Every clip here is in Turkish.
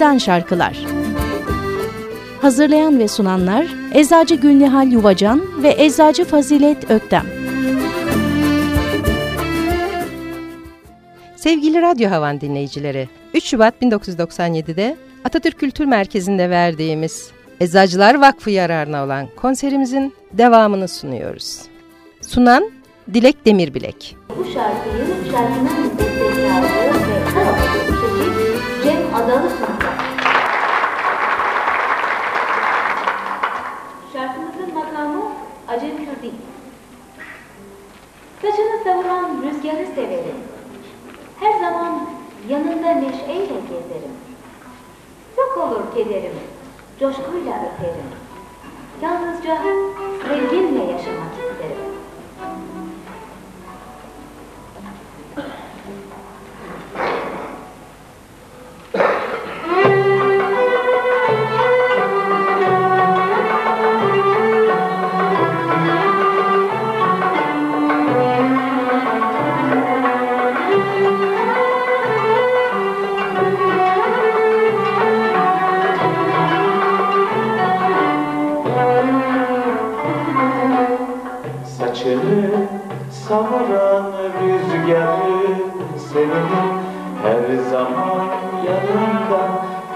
Bizden Şarkılar Hazırlayan ve sunanlar Eczacı Gülnihal Yuvacan ve Eczacı Fazilet Öktem Sevgili Radyo Havan dinleyicileri, 3 Şubat 1997'de Atatürk Kültür Merkezi'nde verdiğimiz Eczacılar Vakfı yararına olan konserimizin devamını sunuyoruz. Sunan Dilek Demirbilek. Bu şarkıyı şarkının bestekarı ve karabaşı şekil Cem Adalı sundu. Saçını savuran rüzgarı severim. Her zaman yanında neşeyle gezerim. Yok olur kederim, coşkuyla öterim. Yalnızca sevginle yaşamak isterim. Savuran rüzgarı severim Her zaman yanında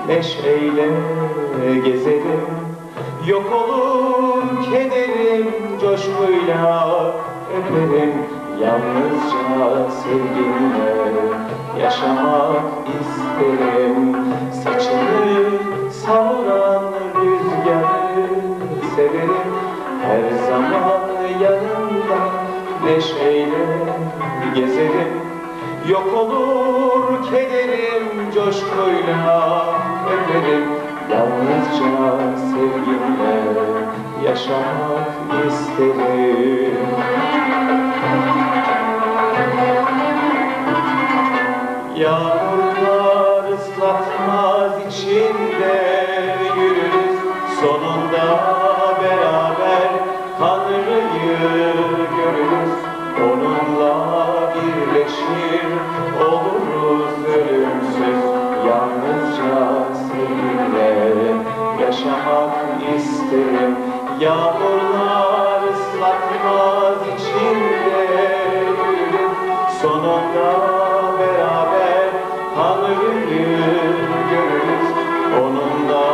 neşeyle gezerim. Yok olur kederim coşkuyla öperim. Yalnızca sevginle yaşamak isterim. Saçını savuran Yok olur kederim coşkuyla öperim Yalnızca sevginle yaşamak isterim. Yağmurlar ıslatmaz içinde yürürüz Sonunda beraber Tanrı'yı görürüz Onunla birleşir ölümsüz Yalnızca seninle yaşamak isterim. Yağmurlar ıslatmaz içinde yürürüz Sonunda beraber Tanrı'yı görürüz. Onunla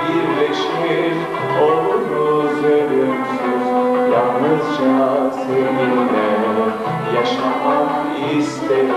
birleşir oluruz ölümsüz Yalnızca seninle yaşamak isterim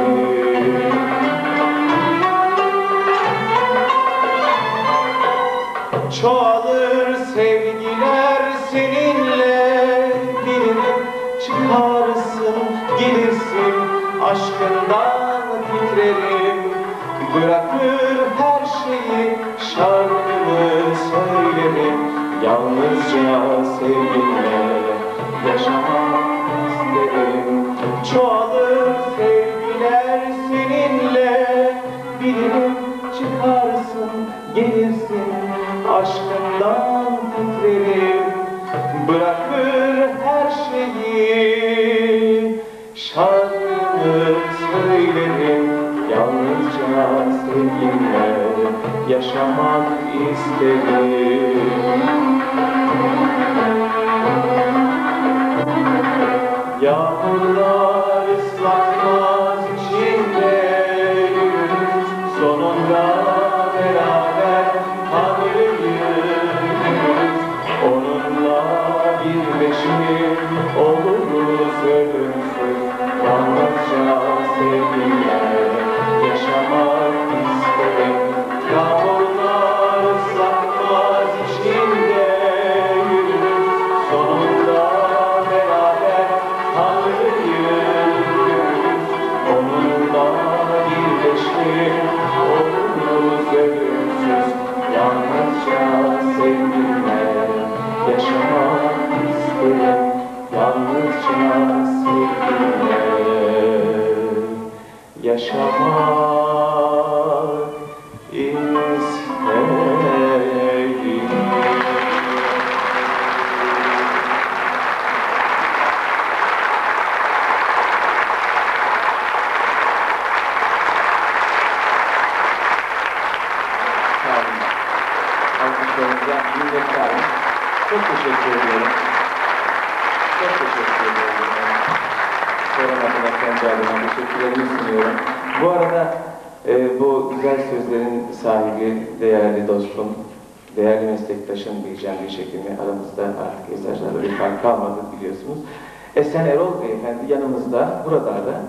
yanımızda, buralarda.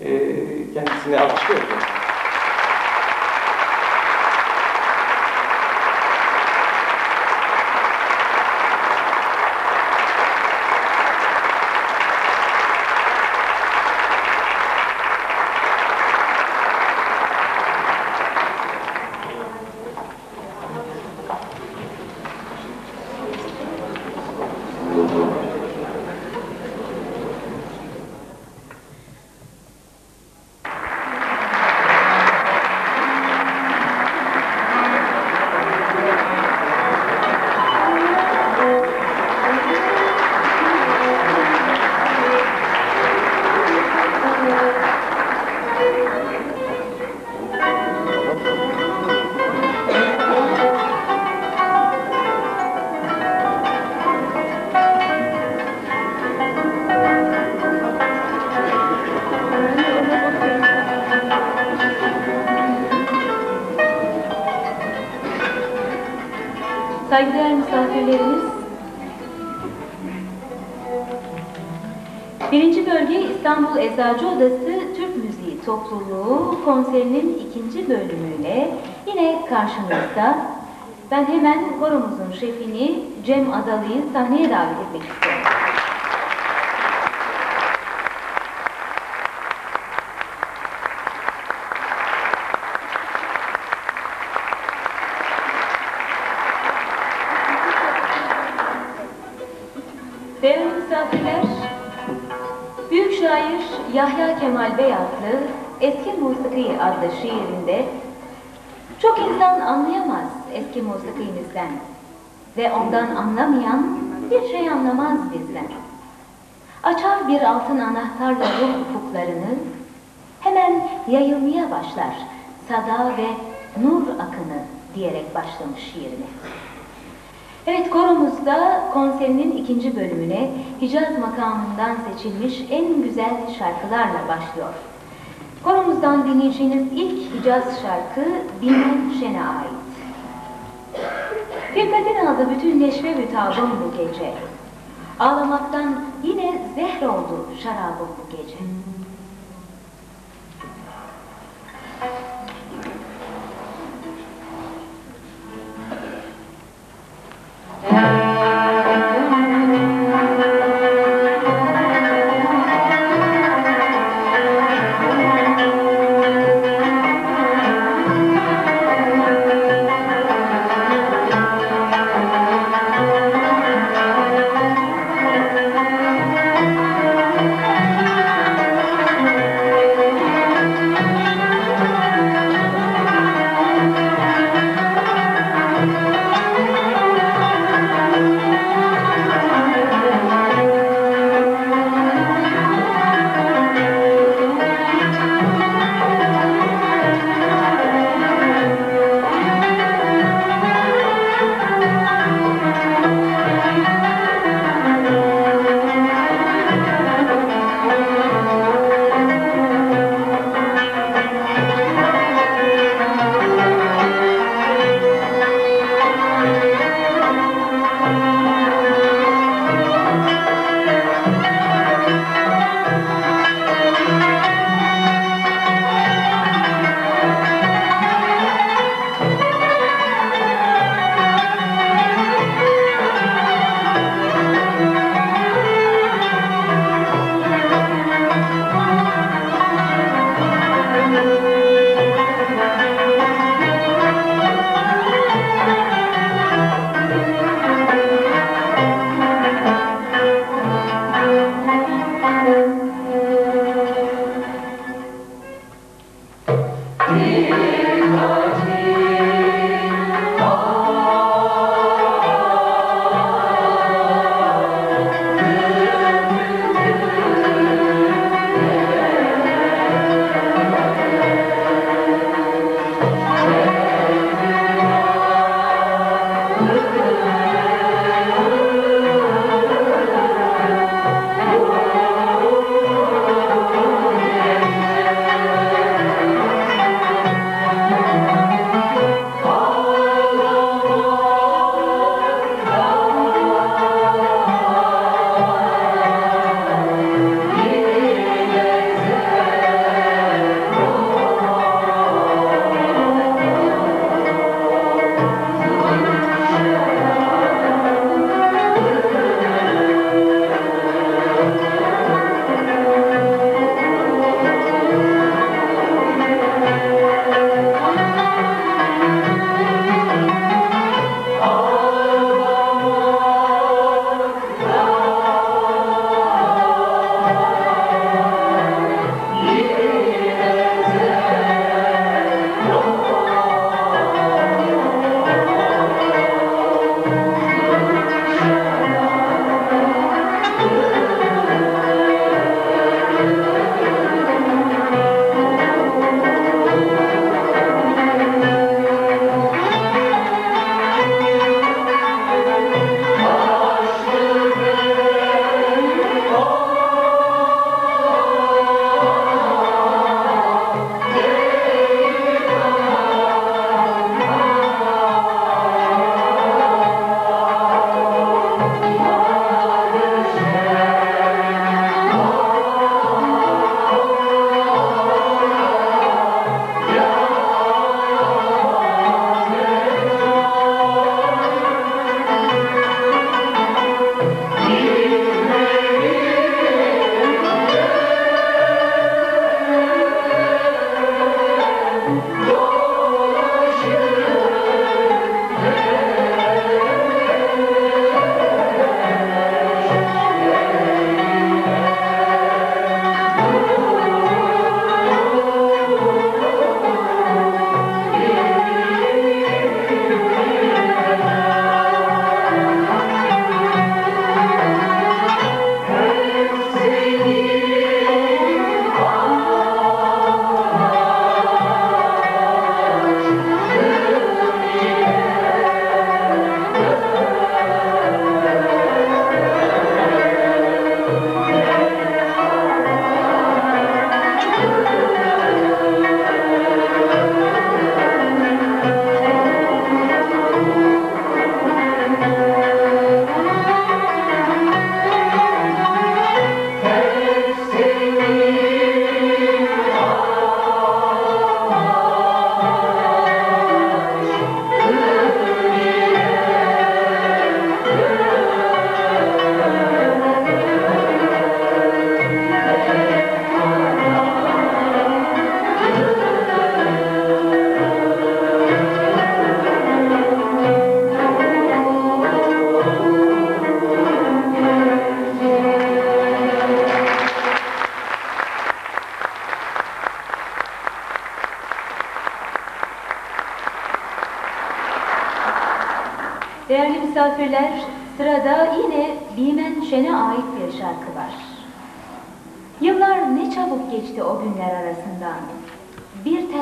E, kendisini alkışlıyoruz. Hemen koromuzun şefini Cem Adalı'yı sahneye davet etmek istiyorum. Değerli misafirler, büyük şair Yahya Kemal Beyatlı Eski Musiki adlı şiirinde çok insan anlayamaz eski musikimizden ve ondan anlamayan bir şey anlamaz bizden. Açar bir altın anahtarla ruh ufuklarını, hemen yayılmaya başlar sada ve nur akını diyerek başlamış şiirine. Evet koromuzda konserinin ikinci bölümüne Hicaz makamından seçilmiş en güzel şarkılarla başlıyor. Koromuzdan dinleyeceğiniz ilk Hicaz şarkı Bilmem Şen'e ait. Firkatin aldı bütün neşve mütabım bu gece. Ağlamaktan yine zehr oldu şarabım bu gece.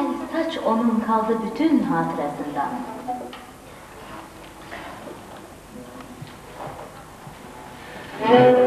Tel saç onun kaldı bütün hatırasından. Ruhumu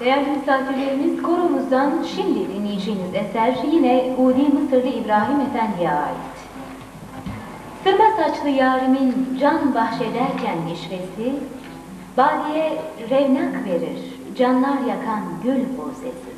Değerli misafirlerimiz koromuzdan şimdi dinleyeceğiniz eser yine Udi Mısırlı İbrahim Efendi'ye ait. Sırma saçlı yarimin can bahşederken işvesi, Badiye revnak verir, canlar yakan gül bu sesi.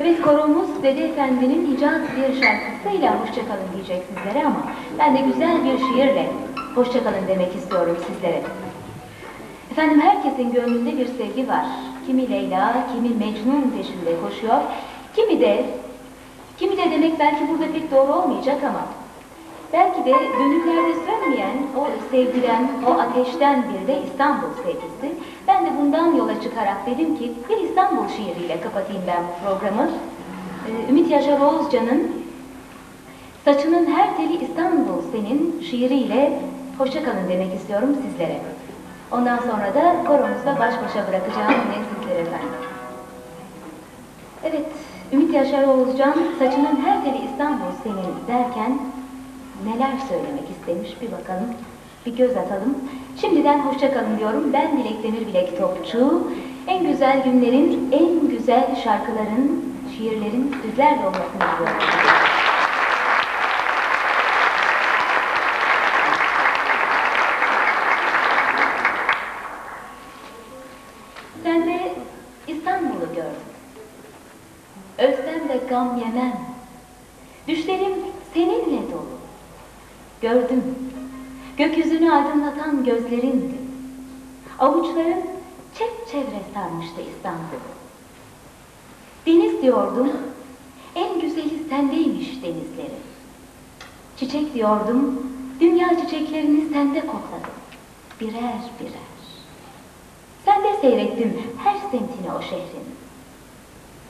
Evet, koromuz Dede Efendi'nin icat bir şarkısıyla hoşçakalın diyecek sizlere ama ben de güzel bir şiirle hoşçakalın demek istiyorum sizlere. Efendim herkesin gönlünde bir sevgi var. Kimi Leyla, kimi Mecnun peşinde koşuyor. Kimi de, kimi de demek belki burada pek doğru olmayacak ama Belki de gönüllerde sönmeyen o sevgiden, o ateşten bir de İstanbul sevgisi. Ben de bundan yola çıkarak dedim ki bir İstanbul şiiriyle kapatayım ben bu programı. Ee, Ümit Yaşar Oğuzcan'ın Saçının her teli İstanbul senin şiiriyle hoşçakalın demek istiyorum sizlere. Ondan sonra da koromuzda baş başa bırakacağım yine sizlere efendim. Evet, Ümit Yaşar Oğuzcan saçının her teli İstanbul senin derken neler söylemek istemiş bir bakalım, bir göz atalım. Şimdiden hoşçakalın diyorum. Ben Dilek Demir Bilek Topçu. En güzel günlerin, en güzel şarkıların, şiirlerin sizlerle olmasını diliyorum. Sen de İstanbul'u gördün. Özlem de gam yemem. Düşlerim seninle. Gördüm. Gökyüzünü aydınlatan gözlerindi. Avuçların çevre sarmıştı İstanbul'u. Deniz diyordum, en güzeli sendeymiş denizleri. Çiçek diyordum, dünya çiçeklerini sende kokladım. Birer birer. Sende seyrettim her semtini o şehrin.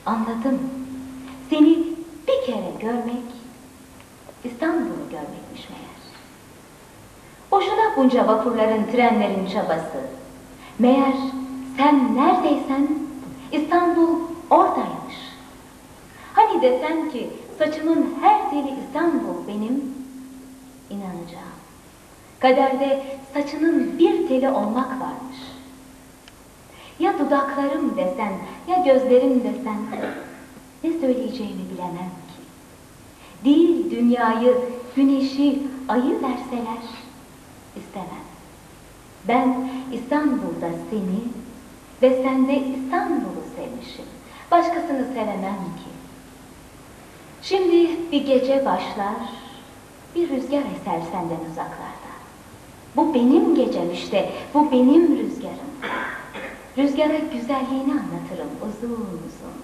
Anladım, seni bir kere görmek, İstanbul'u görmekmiş meğer. Boşuna bunca vapurların, trenlerin çabası. Meğer sen neredeysen İstanbul oradaymış. Hani desen ki saçımın her teli İstanbul benim, inanacağım. Kaderde saçının bir teli olmak varmış. Ya dudaklarım desen, ya gözlerim desen, ne söyleyeceğimi bilemem ki. Değil dünyayı, güneşi, ayı verseler, istemem. Ben İstanbul'da seni ve sen de İstanbul'u sevmişim. Başkasını sevemem ki. Şimdi bir gece başlar, bir rüzgar eser senden uzaklarda. Bu benim gecem işte, bu benim rüzgarım. Rüzgara güzelliğini anlatırım uzun uzun.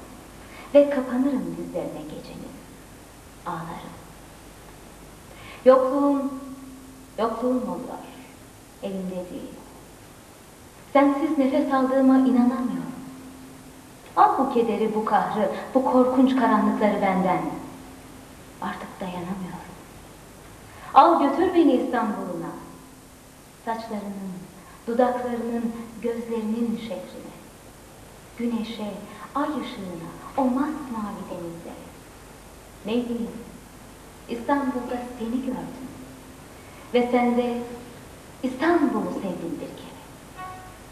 Ve kapanırım dizlerine gecenin. Ağlarım. Yokluğum, yokluğum olur. Elimde değil. Sensiz nefes aldığıma inanamıyorum. Al bu kederi, bu kahrı, bu korkunç karanlıkları benden. Artık dayanamıyorum. Al götür beni İstanbul'una. Saçlarının, dudaklarının, gözlerinin şehrine. Güneşe, ay ışığına, o masmavi denize. Ne bileyim, İstanbul'da seni gördüm. Ve sen de İstanbul'u sevdin bir kere.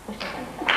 Hoşçakalın.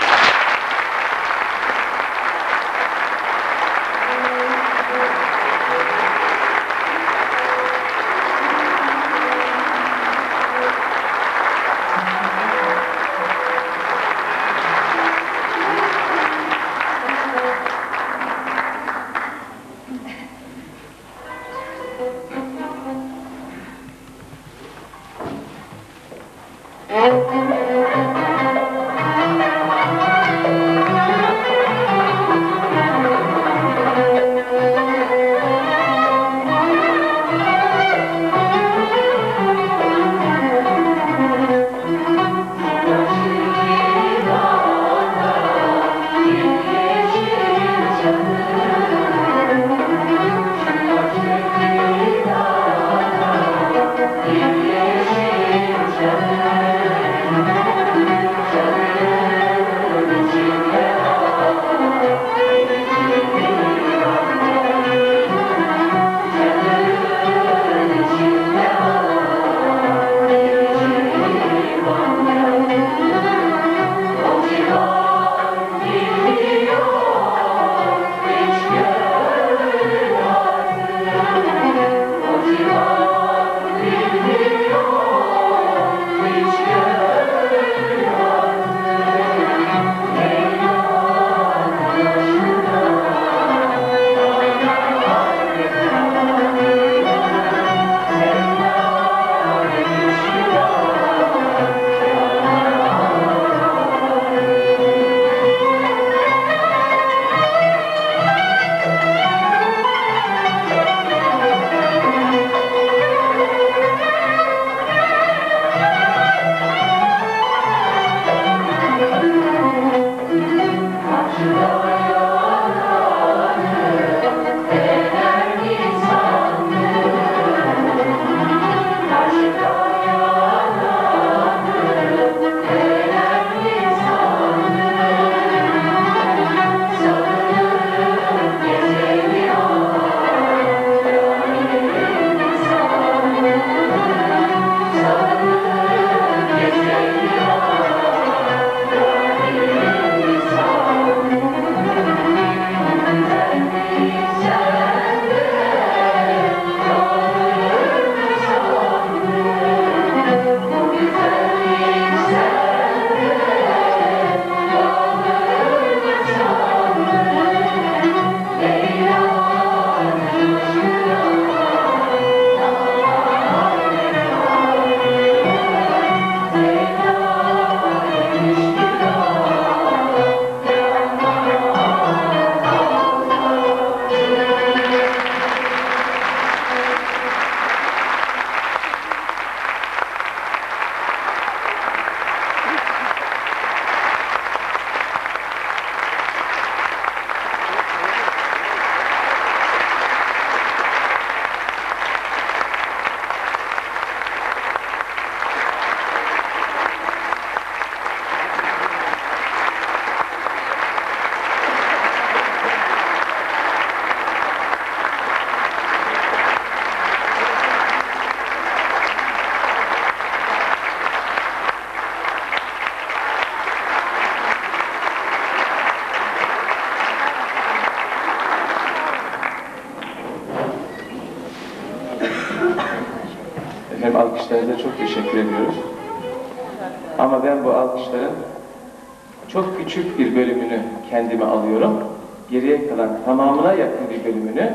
tamamına yakın bir bölümünü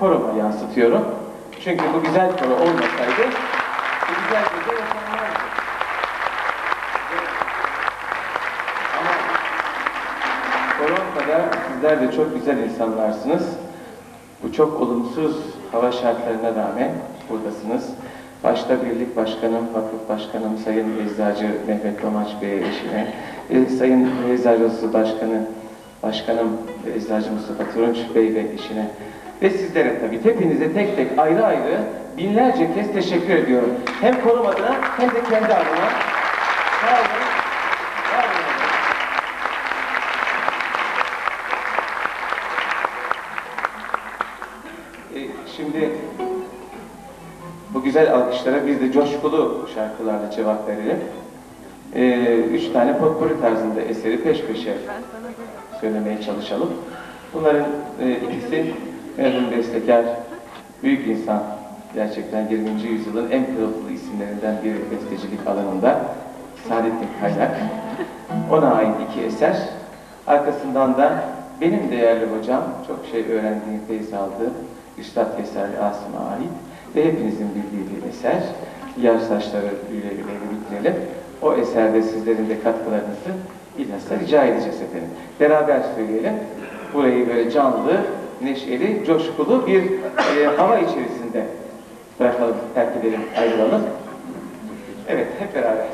koruma yansıtıyorum. Çünkü bu güzel koro olmasaydı bu güzel gece yaşanmazdı. Ama koron sizler de çok güzel insanlarsınız. Bu çok olumsuz hava şartlarına rağmen buradasınız. Başta Birlik Başkanım, Vakıf Başkanım, Sayın Eczacı Mehmet Domaç Bey'e eşine, e, Sayın Eczacı Başkanı, Başkanım Eczacı Mustafa Turunç Bey ve eşine ve sizlere tabii hepinize tek tek ayrı ayrı binlerce kez teşekkür ediyorum. Hem korum adına hem de kendi adıma. Sağ olun. E, şimdi bu güzel alkışlara biz de coşkulu şarkılarla cevap verelim. E, üç tane potpourri tarzında eseri peş peşe söylemeye çalışalım. Bunların e, ikisi merhum bestekar, büyük insan, gerçekten 20. yüzyılın en pırıltılı isimlerinden biri bestecilik alanında Saadettin Kaynak. Ona ait iki eser. Arkasından da benim değerli hocam, çok şey öğrendiğim, feyiz aldığım Üstad Teselli Asım'a ait ve hepinizin bildiği bir eser. Yar saçları üle bitirelim. O eserde sizlerin de katkılarınızı bilhassa rica edeceğiz efendim. Beraber söyleyelim. Burayı böyle canlı, neşeli, coşkulu bir e, hava içerisinde bırakalım, terk edelim, ayrılalım. Evet, hep beraber.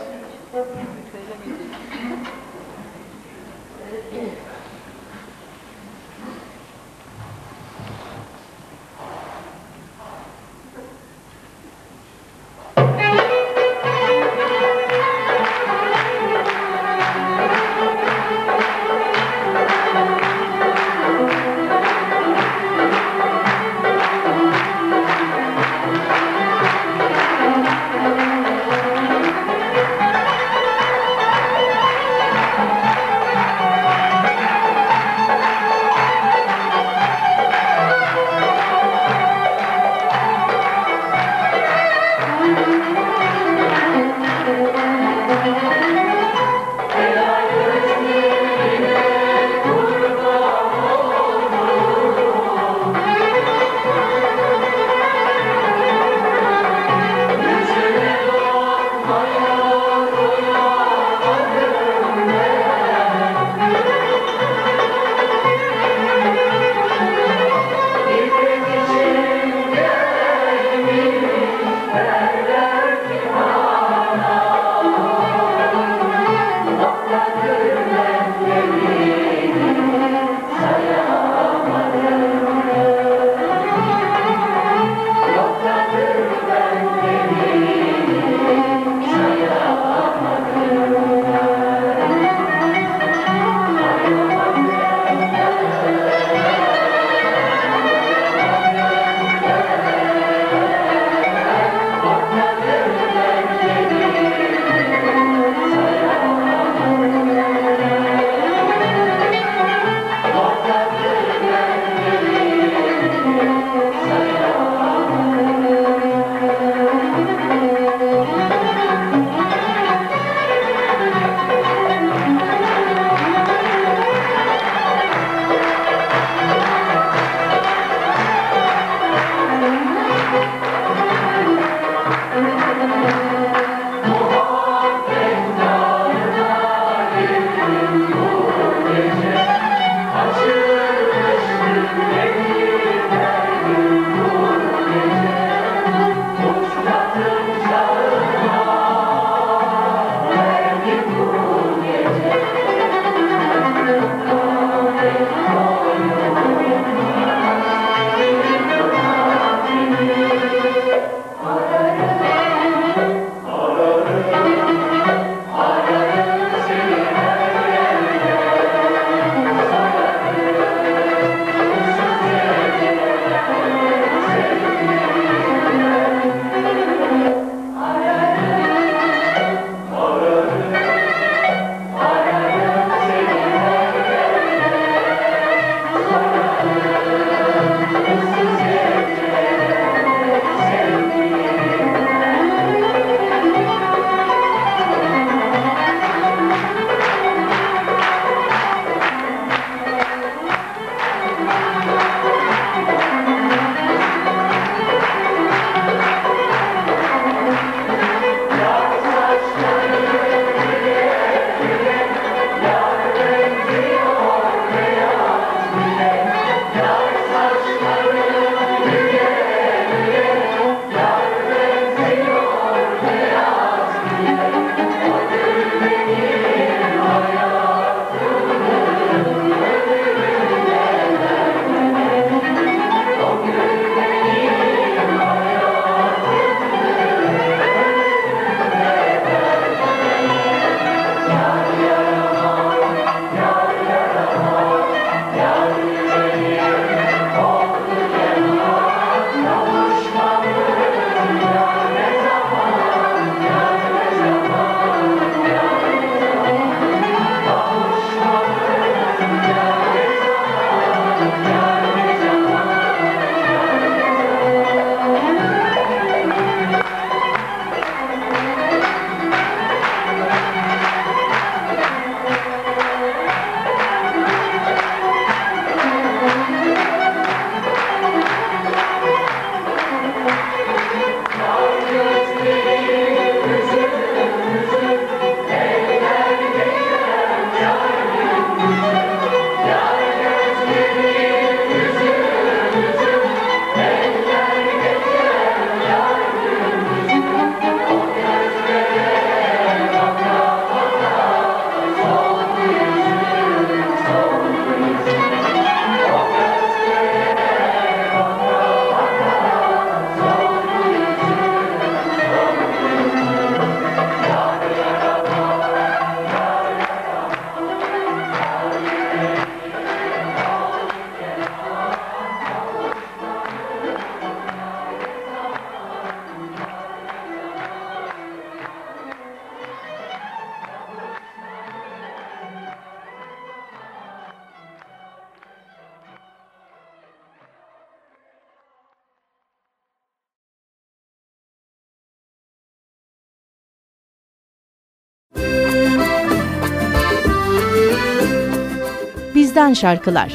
Türküden Şarkılar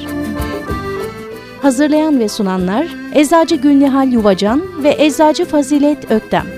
Hazırlayan ve sunanlar Eczacı Gülnihal Yuvacan ve Eczacı Fazilet Öktem